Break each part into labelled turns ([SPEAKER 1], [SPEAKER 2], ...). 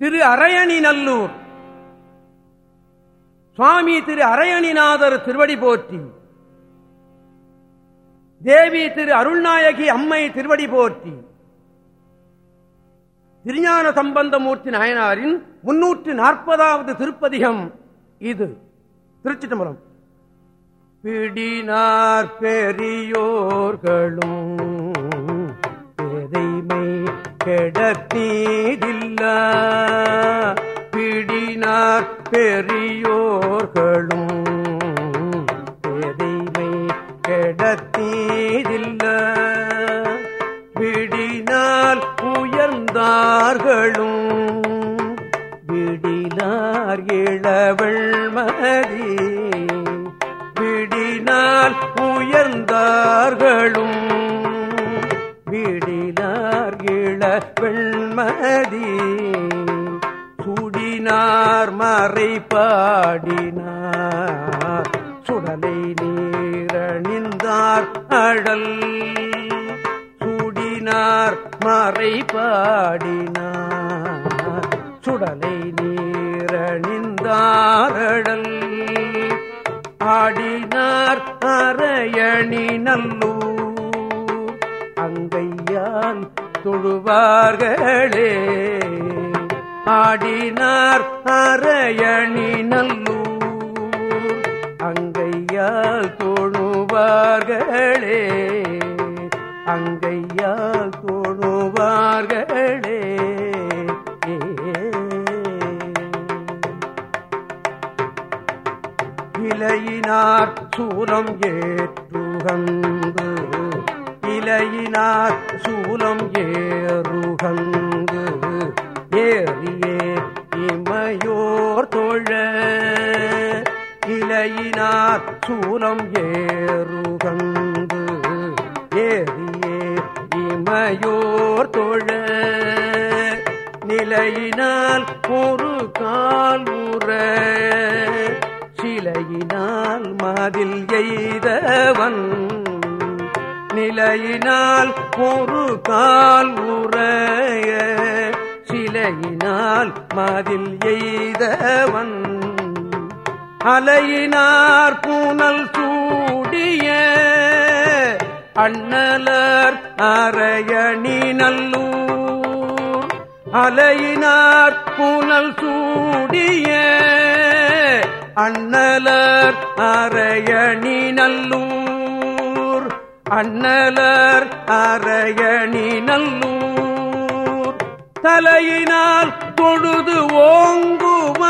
[SPEAKER 1] திரு அரையணி நல்லூர். சுவாமி திரு அரையணிநாதர் திருவடி போற்றி. தேவி திரு அருள்நாயகி அம்மை திருவடி போற்றி. திருஞான சம்பந்தமூர்த்தி நாயனாரின் முன்னூற்று நாற்பதாவது திருப்பதிகம் இது. திருச்சி தம்பரம் பிடினார் பெரியோர்களும் கெடத்தீதில்ல பிடினார் பெரியோர்களும் வெண்மதி சுடினார் மறை பாடினார் சுடலை நீரணிந்தார் அழல் சுடினார் மறை பாடினார் சுடலை நீரணிந்தாரடல் ஆடினார் அரையணி நல்லூர். அங்கையான் தொழுவார்களே. ஆடினார் அரையணி நல்லூர். அங்கையால் தொழுவார்களே. அங்கையால் தொழுவார்களே. இலையினார் சூலம் ஏற்றுகந்து இலையினார் சூலம் ஏறுகங்கு ஏறியே இமையோர் தொழ. இலையினார் சூலம் ஏறுகங்கு ஏறியே இமையோர் தொழ. நிலையினால் ஒரு கால் உற சிலையினால் மதில் எய்தவன் நிலையினால் ஒரு கால் உறைய சிலையினால் மதில் எய்தவன் அலையினார் பூனல் சூடிய அண்ணலர் அரையணி நல்லூர். அலையினார் பூனல் சூடிய அண்ணலர் அரையணி நல்லூர். அண்ணலர் அரையணி நல்லூர். தலையினால் பொழுது ஓங்குவார்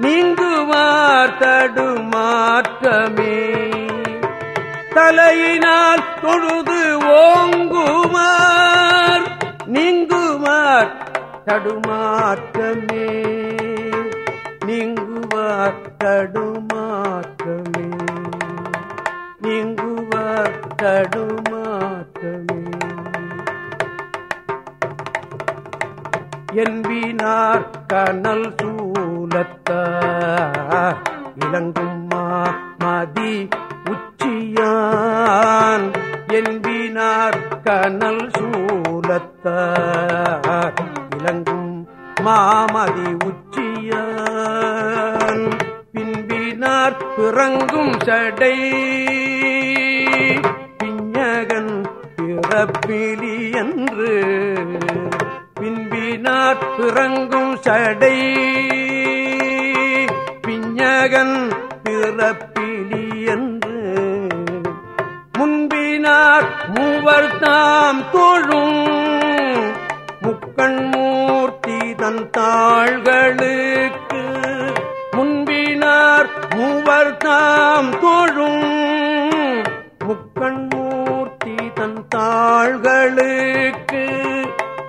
[SPEAKER 1] நீங்குவார் தடுமாற்றமே. தலையினால் தொழுது ஓங்குமார் நீங்குமார் தடுமாற்றமே. நீங்குவார் தடு தடுமாற்றமே என்பினார் கனல் சூலத்தார் இளங்கும் மதி உச்சியான். என்பினார் கனல் சூலத்தார் இளங்கும் மாமதி உச்சியான். பின்பினார் பிறங்கும் சடை பிறப்பிலி என்று பின்பினார் பிறங்கும் சடை. பிஞகன் பிறப்பிலி என்று முன்பினார் மூவர் தாம் தோழும். முக்கண் மூர்த்தி தன் தாள்களுக்கு முன்பினார் மூவர் தாம் தோழும். முக்கண் மூர்த்தி தாள்களுக்கு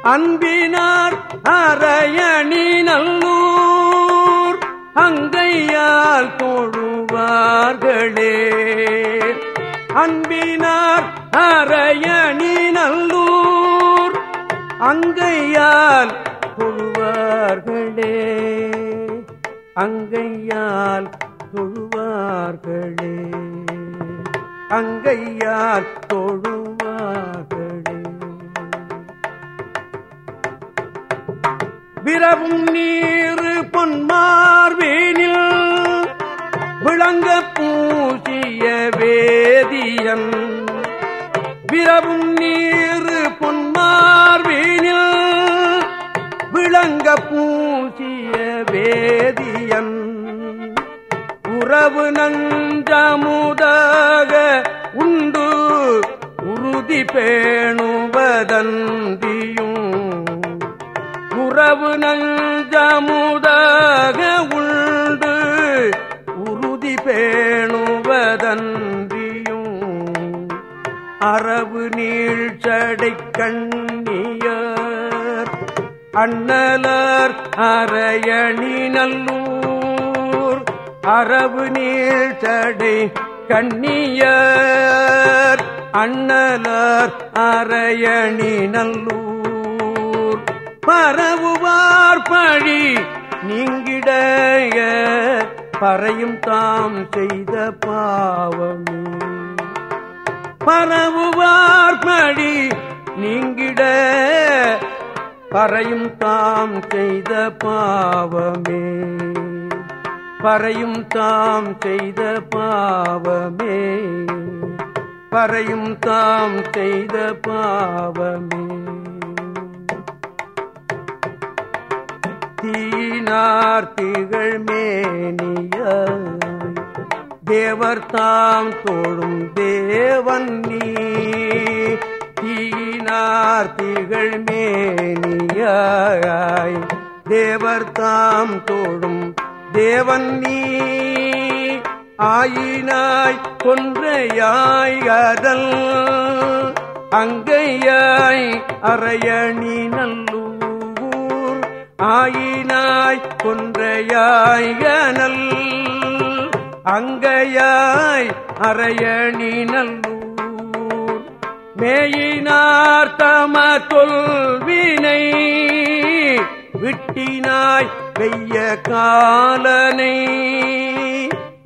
[SPEAKER 1] அன்பினார் அரையணி நல்லூர் அங்கையால் தோழுவார்களே. அன்பினார் அரையணி நல்லூர் அங்கையால் தொழுவார்களே. அங்கையால் தொழுவார்களே. அங்கையார் தொழுவார்களே. விரவும் நீர் பொன்மார்வேனில் விளங்க பூசிய வேதியன் விரவும் நீர் பொன்மார்வேனில் விளங்க பூசிய வேதியன் உறவு நஞ்சமுதாக உறுதி பேணுவதந்தியும் உறவு நஞ்சமுதாக உண்டு உறுதி பேணுவதந்தியும் அரவு நீழ்ச்சடை கண்ணியர் அண்ணலர் அரையணி நல்லூர் அரவு நீழ்ச்சடை கண்ணியர் அண்ணலர் அரையணி நல்லூர். பரவுவார் பழி நீங்கிட பறையும் தாம் செய்த பாவம். பரவுவார் பழி நீங்கிட பறையும் தாம் செய்த பாவமே. பறையும் தாம் செய்த பாவமே. பறையும் தாம் செய்த பாவமே. தீனார்த்திகள் மேனிய தேவர் தாம் தோழும் தேவன் நீ தீனார்த்திகள் மேனியாய் தேவர் தாம் தோழும் தேவன் நீ ஆயினாய் கொன்றையாய் அதல் அங்கையாய் அரையணி நல்லூர் ஆயினாய் கொன்றையாய் அனல் அங்கையாய் அரையணி நல்லூர். மேயினார் தம தொல்வினை விட்டினாய் வெய்ய காலனை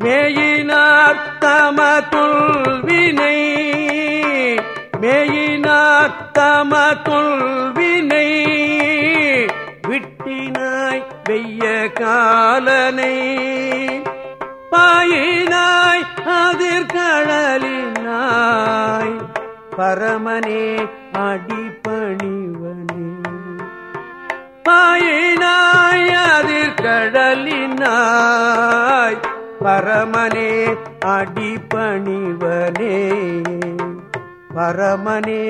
[SPEAKER 1] மேயினார் தம வினை மேயினார் தம வினை விட்டினாய் வெய்ய காலனை பாயினாய் அதிர்கடலினாய் பரமனே அடிப்பணிவனே பாயினாய் அதிர்கடலினாய் பரமனே அடிபணிவனே பரமனே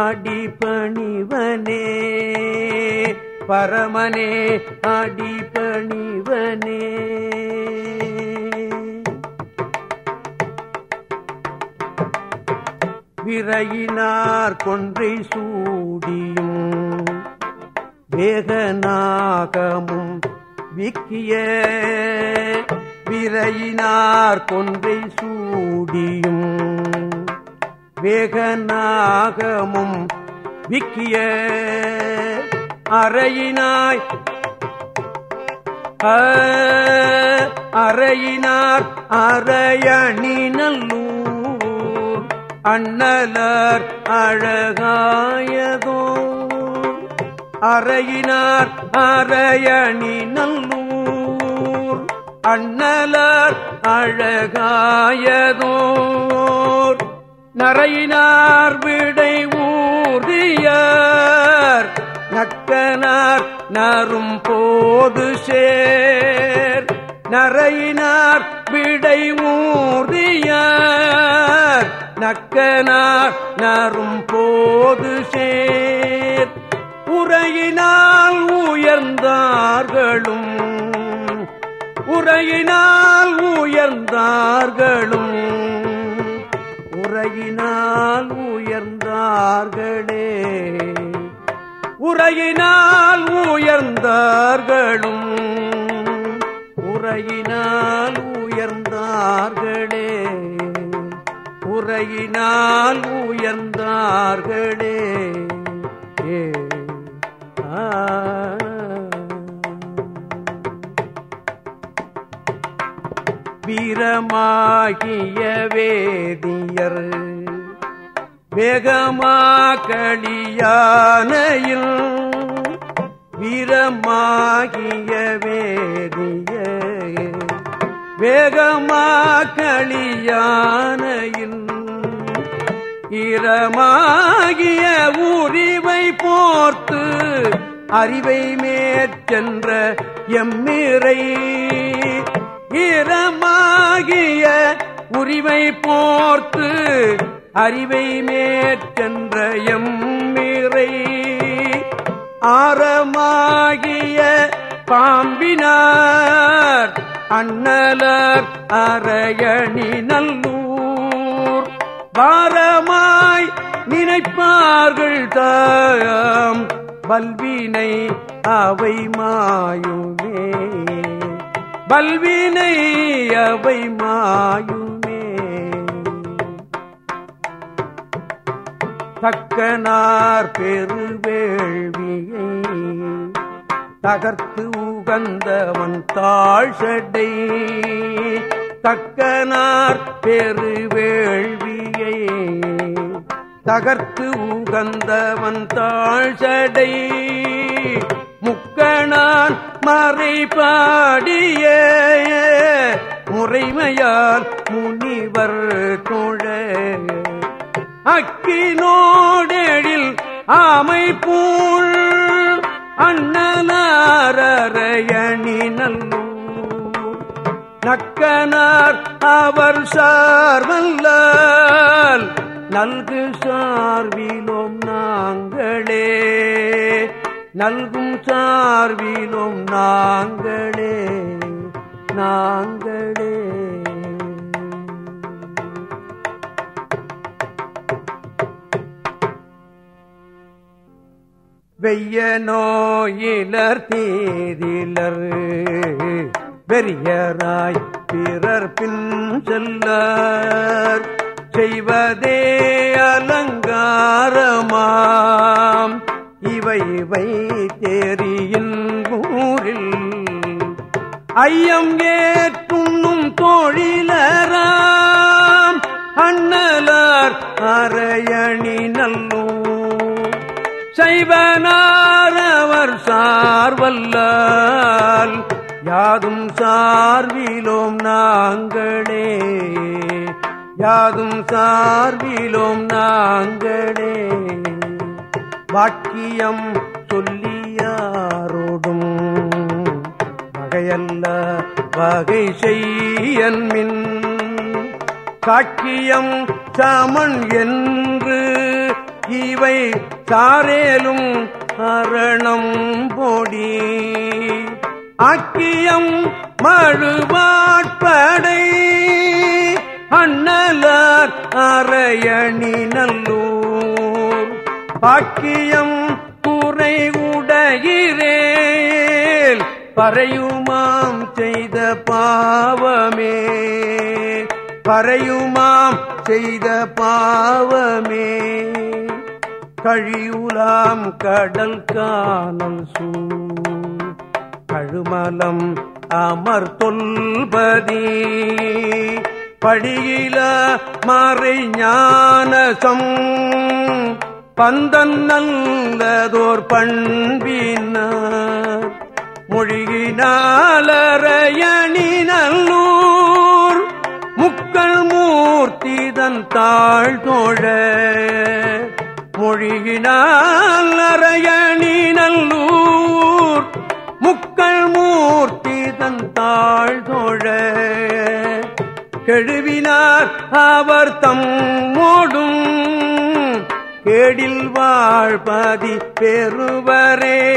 [SPEAKER 1] அடிபணிவனே பரமனே அடிபணிவனே விரையினார் கொன்றை சூடியும் வேகநாகமும் விக்கிய பிறையினார் கொன்றை சூடியும். வேகநாகமும் விக்கிய அறையினாய். அறையினார் அறையணி நல்லூர். அண்ணலர் அழகாயதோ. அறையினார் அறையணி நல்லூர். அண்ணலர் அழகாயதோர். நரையினார் விடை ஊதியார் நக்கனார் நரும் போது சேர். நரையினார் விடை ஊதியார் நக்கனார் நரும் போது சேர். உரையினால் உயர்ந்தார்களும் உரையினால் உயர்ந்தார்களும் உரையினால் உயர்ந்தார்களே. உரையினால் உயர்ந்தார்களும் உரையினால் உயர்ந்தார்களே. உரையினால் உயர்ந்தார்களே. வீரமாகிய வேதியர். வேகமா களியானையில் வீரமாகிய வேதிய வேகமா களியானையில் ஈரமாகிய உரிவை போர்த்து அறிவை மேற்சென்ற எம்மிரை ஈரமாகிய உரிமை போர்த்து அறிவை மேற்சென்ற மீறை ஆரமாகிய பாம்பினார் அண்ணலர் அரையணி நல்லூர். வாரமாய் நினைப்பார்கள் தாம் பல்வினை அவை மாயுமே பல்வினை அவை மாயுமே. தக்கனார் பெருவேள்வியை தகர்த்து உகந்தவன் தாழ்சடை. தக்கனார் பெருவேள்வியை தகர்த்து உகந்தவன் தாழ்சடை. முக்கணான் மறைபாடிய. முறைமையால் முனிவர் தொழ அக்கினோடெழில் ஆமை பூள் அண்ணனாரயணி நல்லூர் நக்கனார் அவர் சார்வல்லால் நல்கு சார்விலோம் நாங்களே. நல்கும் சார்விலோம் நாங்களே நாங்களே. வெய்ய நோயிலர் தேதிலர் பெரியராய் பிறர் பின் செல்லர். செய்வதே அலங்காரமா இவை இவை தேரியின் ஊரில் ஐயம் ஏற்றுண்ணும் தோழிலராம் அண்ணலார் அரையணி நல்லூர். சைவனாரவர் சார்வல்லால் யாதும் சார்விலோம் நாங்களே. யாதும் சார்விலோம் நாங்களே. வாக்கியம் சொல்லியாரோடும். வகையல்ல வகை செய்யன்மின். காக்கியம் சாமன் என்று இவை சாரேலும் அரணம் பொடி. அக்கியம் மழுவாட்படை அண்ணலார் அரையணி நல்லூர். பாக்கியம் குறை உடையிரேல் பறையுமாம் செய்த பாவமே. பறையுமாம் செய்த பாவமே. கழியுலாம் கடல் காணல் சூழ். கழுமலம் அமர் தொல்பதி. படியில மறை ஞானசம். பந்தன் நல்லதோர் பண்பினார். மொழியினாலரையணி நல்லூர் முக்கள் மூர்த்திதன் தாழ் தோழ. மொழியினாலரையணி நல்லூர் முக்கள் மூர்த்திதன் தாழ் தோழ. கெழுவினார் அவர் தம் கேடில் வாழ்பதி பெறுவரே.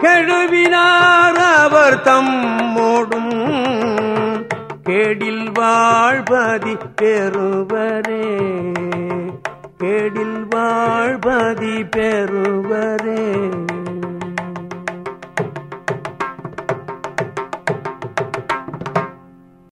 [SPEAKER 1] கெழுவினார் அவர் தம்மோடும் கேடில் வாழ்பதி பெறுவரே. கேடில் வாழ்பதி பெறுவரே.